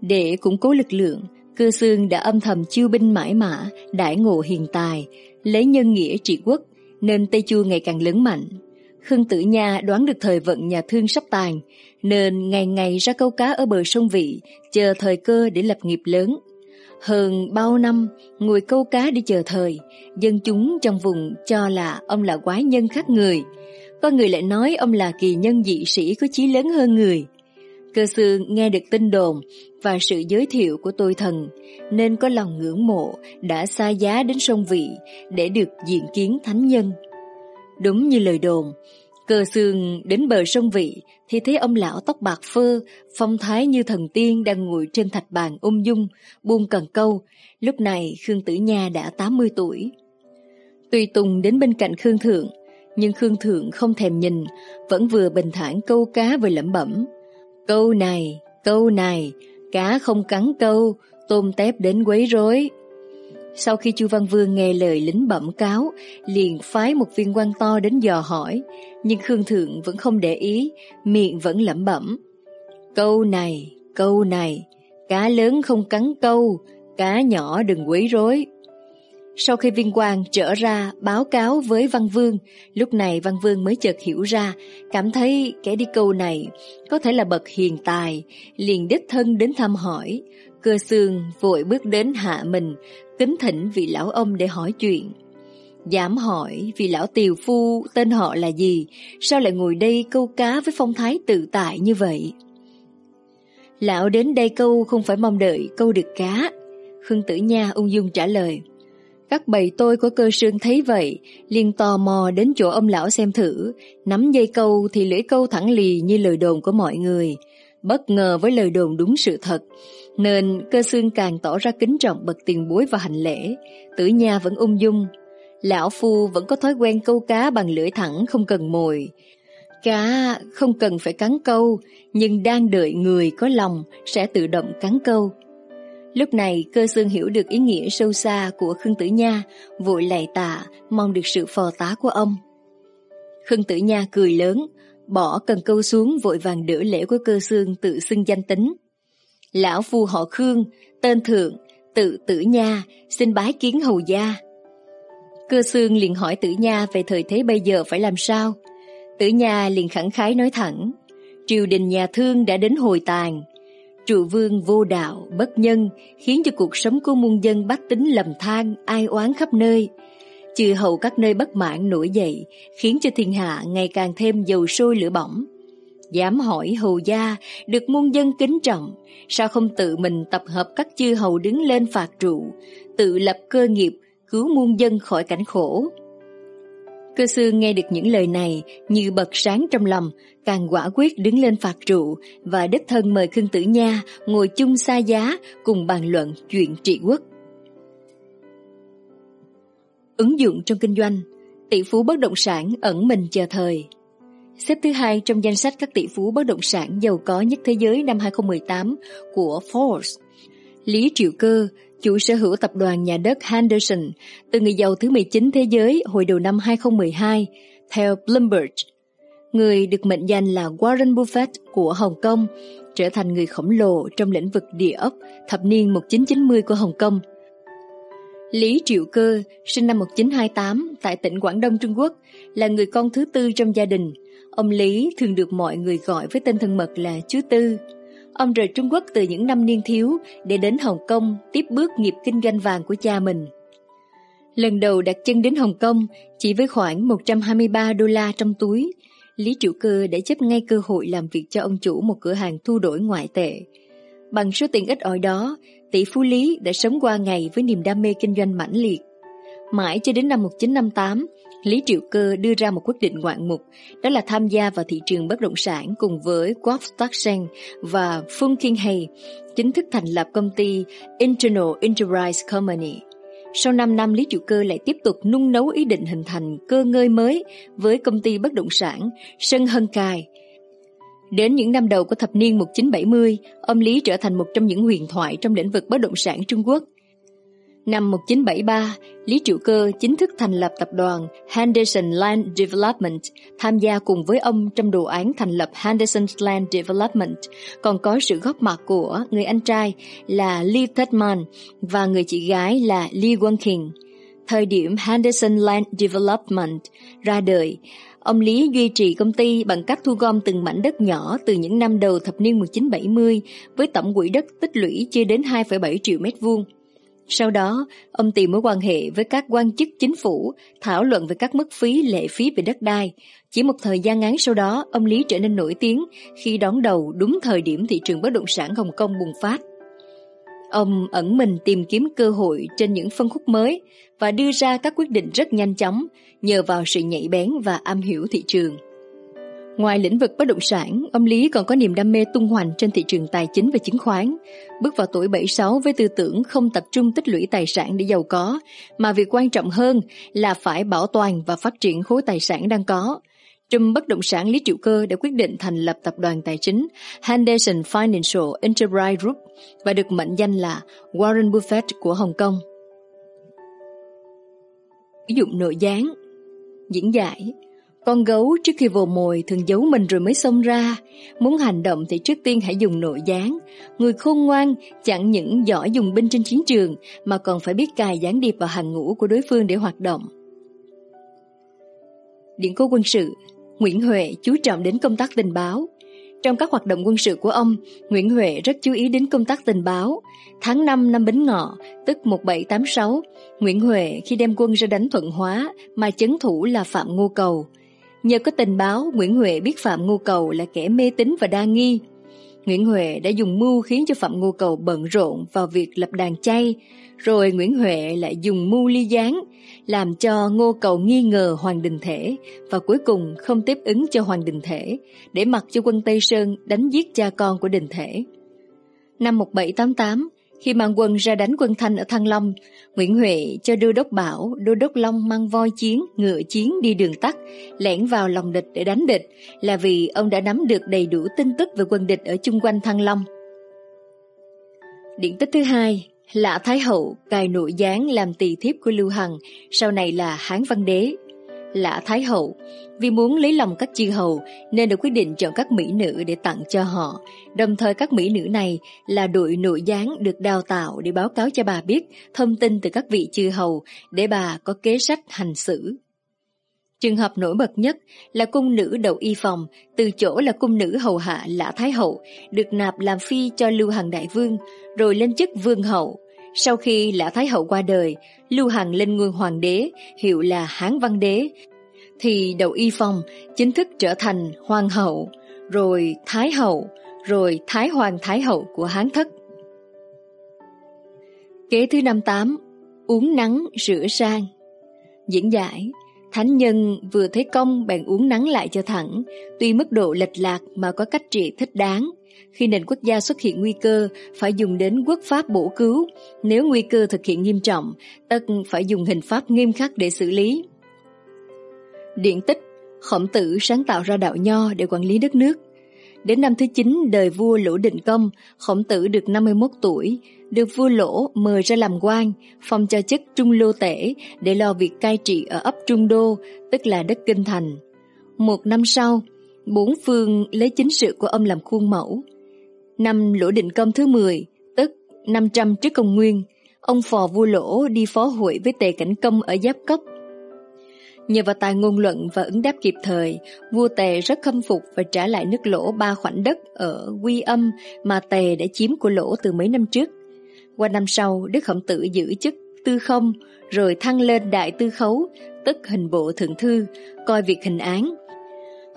Để củng cố lực lượng, Cơ Xương đã âm thầm chiêu binh mãi mã, đại ngộ hiền tài, lấy nhân nghĩa trị quốc, nên Tây Chu ngày càng lớn mạnh. Khương Tử Nha đoán được thời vận nhà thương sắp tàn, nên ngày ngày ra câu cá ở bờ sông Vị, chờ thời cơ để lập nghiệp lớn. Hơn bao năm, ngồi câu cá đi chờ thời, dân chúng trong vùng cho là ông là quái nhân khác người. Có người lại nói ông là kỳ nhân dị sĩ có chí lớn hơn người. Cơ sư nghe được tin đồn và sự giới thiệu của tôi thần, nên có lòng ngưỡng mộ đã xa giá đến sông Vị để được diện kiến thánh nhân. Đúng như lời đồn, Cơ sương đến bờ sông Vị thì thấy ông lão tóc bạc phơ, phong thái như thần tiên đang ngồi trên thạch bàn ung dung, buông cần câu. Lúc này Khương Tử Nha đã 80 tuổi. Tùy Tùng đến bên cạnh Khương Thượng, nhưng Khương Thượng không thèm nhìn, vẫn vừa bình thản câu cá vừa lẩm bẩm. Câu này, câu này, cá không cắn câu, tôm tép đến quấy rối. Sau khi Chu Văn Vương nghe lời lính bẩm cáo, liền phái một viên quan to đến dò hỏi, nhưng Khương Thượng vẫn không để ý, miệng vẫn lẩm bẩm. Câu này, câu này, cá lớn không cắn câu, cá nhỏ đừng quấy rối. Sau khi viên quan trở ra báo cáo với Văn Vương, lúc này Văn Vương mới chợt hiểu ra, cảm thấy kẻ đi câu này có thể là bậc hiền tài, liền đích thân đến thăm hỏi. Cơ xương vội bước đến hạ mình, kính thỉnh vị lão ông để hỏi chuyện. Dám hỏi vị lão tiều phu tên họ là gì, sao lại ngồi đây câu cá với phong thái tự tại như vậy? Lão đến đây câu không phải mong đợi câu được cá. Khương Tử Nha ung dung trả lời. Các bầy tôi của cơ sương thấy vậy, liền tò mò đến chỗ ông lão xem thử, nắm dây câu thì lưỡi câu thẳng lì như lời đồn của mọi người. Bất ngờ với lời đồn đúng sự thật, nên cơ xương càng tỏ ra kính trọng bậc tiền bối và hành lễ, tử nha vẫn ung dung. Lão Phu vẫn có thói quen câu cá bằng lưỡi thẳng không cần mồi. Cá không cần phải cắn câu, nhưng đang đợi người có lòng sẽ tự động cắn câu. Lúc này cơ xương hiểu được ý nghĩa sâu xa của Khương Tử Nha, vội lạy tạ, mong được sự phò tá của ông. Khương Tử Nha cười lớn, bỏ cần câu xuống vội vàng đỡ lễ của cơ xương tự xưng danh tính. Lão phu họ Khương, tên thượng, tự tử nha, xin bái kiến hầu gia. Cơ xương liền hỏi tử nha về thời thế bây giờ phải làm sao. Tử nha liền khẳng khái nói thẳng, triều đình nhà thương đã đến hồi tàn. Trụ vương vô đạo, bất nhân, khiến cho cuộc sống của muôn dân bách tính lầm than, ai oán khắp nơi. Trừ hầu các nơi bất mãn nổi dậy, khiến cho thiên hạ ngày càng thêm dầu sôi lửa bỏng. Dám hỏi hầu gia, được muôn dân kính trọng, sao không tự mình tập hợp các chư hầu đứng lên phạt trụ, tự lập cơ nghiệp, cứu muôn dân khỏi cảnh khổ. Cơ sư nghe được những lời này như bật sáng trong lòng, càng quả quyết đứng lên phạt trụ và đích thân mời Khương Tử Nha ngồi chung xa giá cùng bàn luận chuyện trị quốc. Ứng dụng trong kinh doanh, tỷ phú bất động sản ẩn mình chờ thời. Xếp thứ hai trong danh sách các tỷ phú bất động sản giàu có nhất thế giới năm 2018 của Forbes. Lý Triệu Cơ, chủ sở hữu tập đoàn nhà đất Henderson, từ người giàu thứ 19 thế giới hồi đầu năm 2012, theo Bloomberg. Người được mệnh danh là Warren Buffett của Hồng Kông trở thành người khổng lồ trong lĩnh vực địa ốc thập niên 1990 của Hồng Kông. Lý Triệu Cơ, sinh năm 1928 tại tỉnh Quảng Đông Trung Quốc, là người con thứ tư trong gia đình. Ông Lý thường được mọi người gọi với tên thân mật là chú Tư. Ông rời Trung Quốc từ những năm niên thiếu để đến Hồng Kông tiếp bước nghiệp kinh doanh vàng của cha mình. Lần đầu đặt chân đến Hồng Kông, chỉ với khoảng 123 đô la trong túi, Lý Triệu Cơ đã chấp ngay cơ hội làm việc cho ông chủ một cửa hàng thu đổi ngoại tệ. Bằng số tiền ít ỏi đó, tỷ phú Lý đã sống qua ngày với niềm đam mê kinh doanh mãnh liệt. Mãi cho đến năm 1958, Lý Triệu Cơ đưa ra một quyết định ngoạn mục, đó là tham gia vào thị trường bất động sản cùng với Quap Starksen và Phương Funking Hay, chính thức thành lập công ty Internal Enterprise Company. Sau 5 năm Lý Triệu Cơ lại tiếp tục nung nấu ý định hình thành cơ ngơi mới với công ty bất động sản Sân Hân Cai. Đến những năm đầu của thập niên 1970, ông Lý trở thành một trong những huyền thoại trong lĩnh vực bất động sản Trung Quốc. Năm 1973, Lý Triệu Cơ chính thức thành lập tập đoàn Henderson Land Development, tham gia cùng với ông trong đồ án thành lập Henderson Land Development, còn có sự góp mặt của người anh trai là Lee Tedman và người chị gái là Lee Won King. Thời điểm Henderson Land Development ra đời, ông Lý duy trì công ty bằng cách thu gom từng mảnh đất nhỏ từ những năm đầu thập niên 1970 với tổng quỹ đất tích lũy chưa đến 2,7 triệu mét vuông. Sau đó, ông tìm mối quan hệ với các quan chức chính phủ, thảo luận về các mức phí lệ phí về đất đai. Chỉ một thời gian ngắn sau đó, ông Lý trở nên nổi tiếng khi đón đầu đúng thời điểm thị trường bất động sản Hồng Kông bùng phát. Ông ẩn mình tìm kiếm cơ hội trên những phân khúc mới và đưa ra các quyết định rất nhanh chóng nhờ vào sự nhạy bén và am hiểu thị trường. Ngoài lĩnh vực bất động sản, ông Lý còn có niềm đam mê tung hoành trên thị trường tài chính và chứng khoán. Bước vào tuổi 76 với tư tưởng không tập trung tích lũy tài sản để giàu có, mà việc quan trọng hơn là phải bảo toàn và phát triển khối tài sản đang có. Trùm bất động sản Lý Triệu Cơ đã quyết định thành lập tập đoàn tài chính Henderson Financial Enterprise Group và được mệnh danh là Warren Buffett của Hồng Kông. Ví dụ nội gián Diễn giải con gấu trước khi vồ mồi thường giấu mình rồi mới xông ra. Muốn hành động thì trước tiên hãy dùng nội gián. Người khôn ngoan chẳng những giỏi dùng binh trên chiến trường mà còn phải biết cài gián điệp vào hàng ngũ của đối phương để hoạt động. Điện cố quân sự Nguyễn Huệ chú trọng đến công tác tình báo. Trong các hoạt động quân sự của ông, Nguyễn Huệ rất chú ý đến công tác tình báo. Tháng 5 năm Bính Ngọ, tức 1786, Nguyễn Huệ khi đem quân ra đánh Thuận Hóa mà chấn thủ là Phạm Ngô Cầu. Nhờ có tình báo, Nguyễn Huệ biết Phạm Ngô Cầu là kẻ mê tín và đa nghi. Nguyễn Huệ đã dùng mưu khiến cho Phạm Ngô Cầu bận rộn vào việc lập đàn chay, rồi Nguyễn Huệ lại dùng mưu ly gián, làm cho Ngô Cầu nghi ngờ Hoàng Đình Thể và cuối cùng không tiếp ứng cho Hoàng Đình Thể, để mặc cho quân Tây Sơn đánh giết cha con của Đình Thể. Năm 1788, khi mang quân ra đánh quân Thanh ở Thăng Long, Nguyễn Huệ cho đô đốc Bảo, đô đốc Long mang voi chiến, ngựa chiến đi đường tắt, lẻn vào lòng địch để đánh địch, là vì ông đã nắm được đầy đủ tin tức về quân địch ở chung quanh Thăng Long. Điện tích thứ hai, Lã Thái Hậu cài nội gián làm tỳ thiếp của Lưu Hằng, sau này là Hán Văn Đế, Lã Thái Hậu vì muốn lấy lòng các chư hầu nên đã quyết định chọn các mỹ nữ để tặng cho họ. Đồng thời các mỹ nữ này là đội nội gián được đào tạo để báo cáo cho bà biết thông tin từ các vị chư hầu để bà có kế sách hành xử. Trường hợp nổi bật nhất là cung nữ đậu y phòng, từ chỗ là cung nữ hầu hạ Lã Thái Hậu, được nạp làm phi cho Lưu Hằng Đại Vương, rồi lên chức Vương Hậu. Sau khi Lã Thái Hậu qua đời, Lưu Hằng lên ngôi hoàng đế, hiệu là Hán Văn Đế, thì đầu Y Phong chính thức trở thành Hoàng hậu, rồi Thái hậu, rồi Thái Hoàng Thái hậu của Hán Thất. Kế thứ năm tám, uống nắng rửa sang. Diễn giải, Thánh nhân vừa thấy công bèn uống nắng lại cho thẳng, tuy mức độ lệch lạc mà có cách trị thích đáng. Khi nền quốc gia xuất hiện nguy cơ, phải dùng đến quốc pháp bổ cứu. Nếu nguy cơ thực hiện nghiêm trọng, tất phải dùng hình pháp nghiêm khắc để xử lý. Điện tích, khổng tử sáng tạo ra đạo nho để quản lý đất nước. Đến năm thứ 9 đời vua Lỗ Định Công, khổng tử được 51 tuổi, được vua Lỗ mời ra làm quan, phong cho chức trung lô tể để lo việc cai trị ở ấp Trung Đô, tức là đất Kinh Thành. Một năm sau, bốn phương lấy chính sự của ông làm khuôn mẫu. Năm Lỗ Định Công thứ 10, tức 500 trước công nguyên, ông phò vua Lỗ đi phó hội với Tề Cảnh Công ở Giáp Cốc. Nhờ vào tài ngôn luận và ứng đáp kịp thời, vua Tề rất khâm phục và trả lại nước Lỗ ba khoảnh đất ở Quy Âm mà Tề đã chiếm của Lỗ từ mấy năm trước. Qua năm sau, Đức Khổng Tử giữ chức tư không, rồi thăng lên đại tư khấu, tức hình bộ thượng thư, coi việc hình án.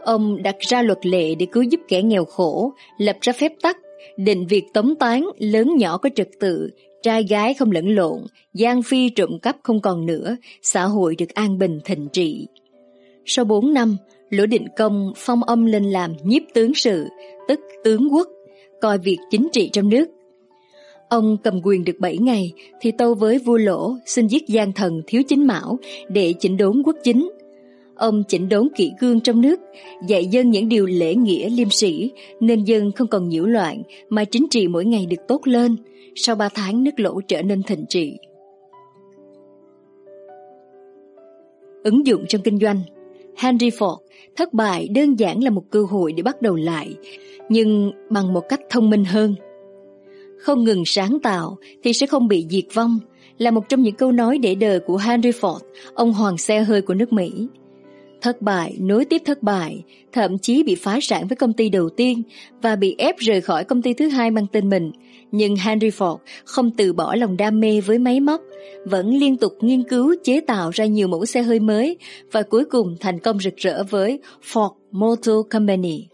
Ông đặt ra luật lệ để cứu giúp kẻ nghèo khổ, lập ra phép tắc, định việc tống toán lớn nhỏ có trật tự, trai gái không lẫn lộn, gian phi trộm cắp không còn nữa, xã hội được an bình thịnh trị. Sau bốn năm, Lỗ Định Công phong ông lên làm nhiếp tướng sự, tức tướng quốc, coi việc chính trị trong nước. Ông cầm quyền được 7 ngày thì tâu với vua Lỗ xin giết gian thần thiếu chính mão để chỉnh đốn quốc chính. Ông chỉnh đốn kỷ cương trong nước, dạy dân những điều lễ nghĩa liêm sĩ, nên dân không còn nhiễu loạn mà chính trị mỗi ngày được tốt lên. Sau ba tháng nước lỗ trở nên thịnh trị. Ứng dụng trong kinh doanh Henry Ford thất bại đơn giản là một cơ hội để bắt đầu lại, nhưng bằng một cách thông minh hơn – không ngừng sáng tạo thì sẽ không bị diệt vong là một trong những câu nói để đời của Henry Ford, ông hoàng xe hơi của nước Mỹ. Thất bại, nối tiếp thất bại, thậm chí bị phá sản với công ty đầu tiên và bị ép rời khỏi công ty thứ hai mang tên mình. Nhưng Henry Ford không từ bỏ lòng đam mê với máy móc, vẫn liên tục nghiên cứu chế tạo ra nhiều mẫu xe hơi mới và cuối cùng thành công rực rỡ với Ford Motor Company.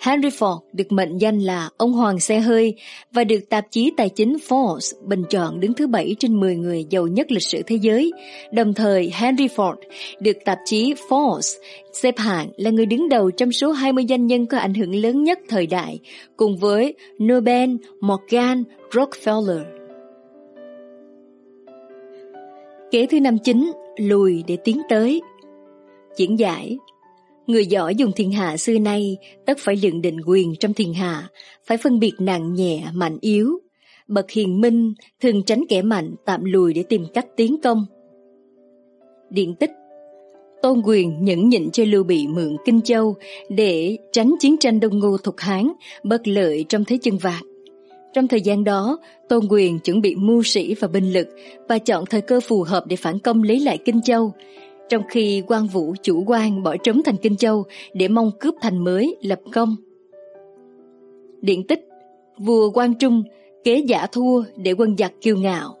Henry Ford được mệnh danh là ông hoàng xe hơi và được tạp chí tài chính Forbes bình chọn đứng thứ bảy trên 10 người giàu nhất lịch sử thế giới. Đồng thời, Henry Ford được tạp chí Forbes xếp hạng là người đứng đầu trong số 20 doanh nhân có ảnh hưởng lớn nhất thời đại, cùng với Nobel, Morgan, Rockefeller. Kế thứ năm chính, lùi để tiến tới. Diễn giải Người giỏi dùng thiên hạ xưa nay tất phải lượng định quyền trong thiên hạ, phải phân biệt nặng nhẹ, mạnh yếu. Bậc hiền minh thường tránh kẻ mạnh tạm lùi để tìm cách tiến công. Điện tích Tôn quyền nhẫn nhịn cho Lưu Bị mượn Kinh Châu để tránh chiến tranh Đông Ngô thuộc Hán bất lợi trong thế chân vạc. Trong thời gian đó, Tôn quyền chuẩn bị mưu sĩ và binh lực và chọn thời cơ phù hợp để phản công lấy lại Kinh Châu, trong khi quan vũ chủ quan bỏ trống thành Kinh Châu để mong cướp thành mới lập công. Điện tích Vua Quang Trung kế giả thua để quân giặc kiêu ngạo.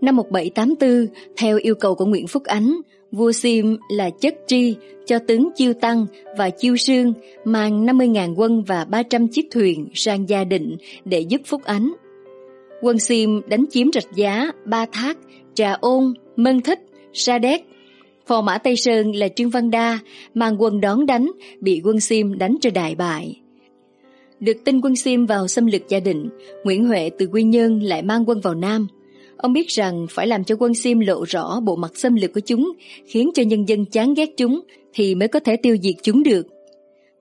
Năm 1784, theo yêu cầu của Nguyễn Phúc Ánh, vua Sim là chất tri cho tướng Chiêu Tăng và Chiêu Sương mang 50.000 quân và 300 chiếc thuyền sang Gia Định để giúp Phúc Ánh. Quân Sim đánh chiếm rạch giá, Ba Thác, Trà Ôn, Mân Thích Sa Đéc. Phò mã Tây Sơn là Trương Văn Đa mang quân đón đánh, bị quân Sim đánh cho đại bại. Được tin quân Sim vào xâm lược gia đình, Nguyễn Huệ từ Quy Nhơn lại mang quân vào Nam. Ông biết rằng phải làm cho quân Sim lộ rõ bộ mặt xâm lược của chúng, khiến cho nhân dân chán ghét chúng, thì mới có thể tiêu diệt chúng được.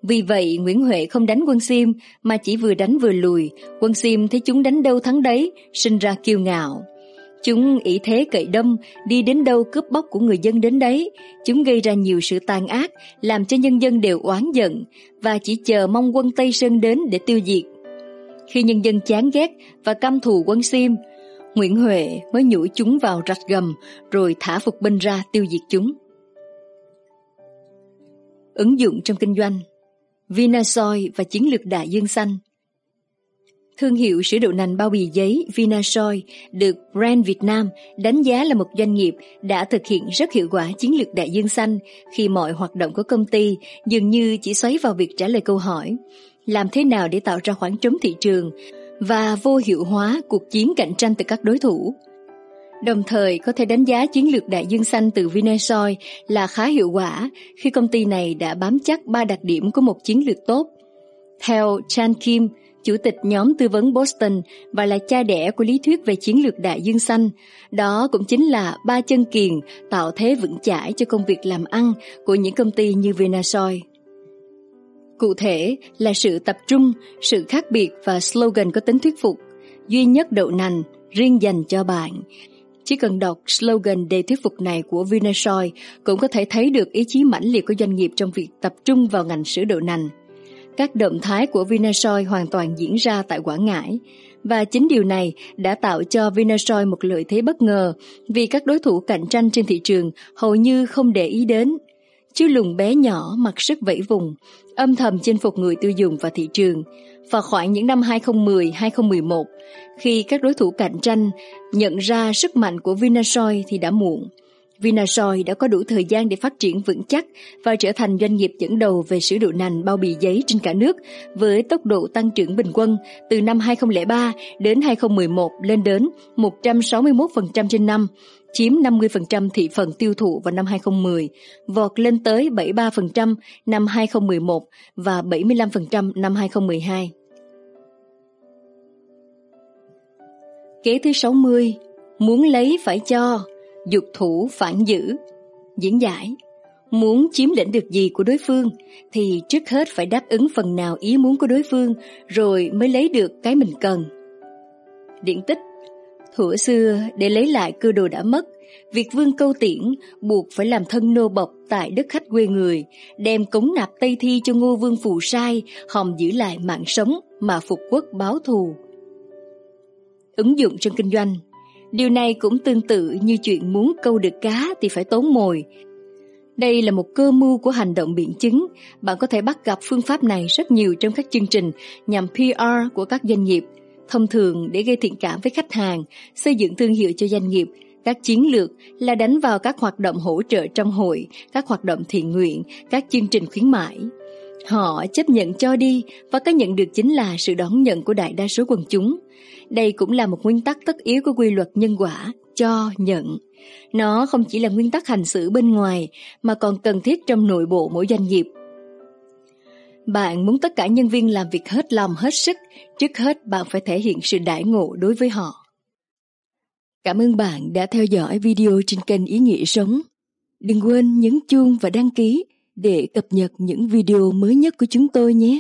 Vì vậy Nguyễn Huệ không đánh quân Sim mà chỉ vừa đánh vừa lùi, quân Sim thấy chúng đánh đâu thắng đấy, sinh ra kiêu ngạo. Chúng ý thế cậy đâm, đi đến đâu cướp bóc của người dân đến đấy. Chúng gây ra nhiều sự tàn ác, làm cho nhân dân đều oán giận và chỉ chờ mong quân Tây Sơn đến để tiêu diệt. Khi nhân dân chán ghét và căm thù quân Sim, Nguyễn Huệ mới nhủ chúng vào rạch gầm rồi thả phục binh ra tiêu diệt chúng. Ứng dụng trong kinh doanh Vinasoy và chiến lược đại dương xanh Thương hiệu sữa đậu nành bao bì giấy Vinasoy được brand Việt Nam đánh giá là một doanh nghiệp đã thực hiện rất hiệu quả chiến lược đại dương xanh khi mọi hoạt động của công ty dường như chỉ xoáy vào việc trả lời câu hỏi làm thế nào để tạo ra khoảng trống thị trường và vô hiệu hóa cuộc chiến cạnh tranh từ các đối thủ. Đồng thời có thể đánh giá chiến lược đại dương xanh từ Vinasoy là khá hiệu quả khi công ty này đã bám chắc ba đặc điểm của một chiến lược tốt. Theo Chan Kim, chủ tịch nhóm tư vấn Boston và là cha đẻ của lý thuyết về chiến lược đại dương xanh. Đó cũng chính là ba chân kiền tạo thế vững chãi cho công việc làm ăn của những công ty như Vinasoy. Cụ thể là sự tập trung, sự khác biệt và slogan có tính thuyết phục, duy nhất đậu nành, riêng dành cho bạn. Chỉ cần đọc slogan đề thuyết phục này của Vinasoy cũng có thể thấy được ý chí mãnh liệt của doanh nghiệp trong việc tập trung vào ngành sữa đậu nành. Các động thái của Vinasoy hoàn toàn diễn ra tại Quảng Ngãi và chính điều này đã tạo cho Vinasoy một lợi thế bất ngờ vì các đối thủ cạnh tranh trên thị trường hầu như không để ý đến. Chứ lùng bé nhỏ mặc sức vẫy vùng, âm thầm chinh phục người tiêu dùng và thị trường. Và khoảng những năm 2010-2011, khi các đối thủ cạnh tranh nhận ra sức mạnh của Vinasoy thì đã muộn. Vinasoy đã có đủ thời gian để phát triển vững chắc và trở thành doanh nghiệp dẫn đầu về sữa đậu nành bao bì giấy trên cả nước với tốc độ tăng trưởng bình quân từ năm 2003 đến 2011 lên đến 161% trên năm, chiếm 50% thị phần tiêu thụ vào năm 2010, vọt lên tới 73% năm 2011 và 75% năm 2012. Kế thứ 60, muốn lấy phải cho dục thủ phản giữ. Diễn giải Muốn chiếm lĩnh được gì của đối phương thì trước hết phải đáp ứng phần nào ý muốn của đối phương rồi mới lấy được cái mình cần. Điển tích Thuở xưa để lấy lại cơ đồ đã mất, Việt vương câu tiễn buộc phải làm thân nô bộc tại đất khách quê người, đem cống nạp Tây Thi cho ngô vương phù sai, hòng giữ lại mạng sống mà phục quốc báo thù. Ứng dụng trong kinh doanh Điều này cũng tương tự như chuyện muốn câu được cá thì phải tốn mồi. Đây là một cơ mưu của hành động biện chứng. Bạn có thể bắt gặp phương pháp này rất nhiều trong các chương trình nhằm PR của các doanh nghiệp. Thông thường để gây thiện cảm với khách hàng, xây dựng thương hiệu cho doanh nghiệp, các chiến lược là đánh vào các hoạt động hỗ trợ trong hội, các hoạt động thiện nguyện, các chương trình khuyến mãi. Họ chấp nhận cho đi và cái nhận được chính là sự đón nhận của đại đa số quần chúng. Đây cũng là một nguyên tắc tất yếu của quy luật nhân quả, cho, nhận. Nó không chỉ là nguyên tắc hành xử bên ngoài mà còn cần thiết trong nội bộ mỗi doanh nghiệp. Bạn muốn tất cả nhân viên làm việc hết lòng hết sức, trước hết bạn phải thể hiện sự đại ngộ đối với họ. Cảm ơn bạn đã theo dõi video trên kênh Ý Nghĩa Sống. Đừng quên nhấn chuông và đăng ký để cập nhật những video mới nhất của chúng tôi nhé.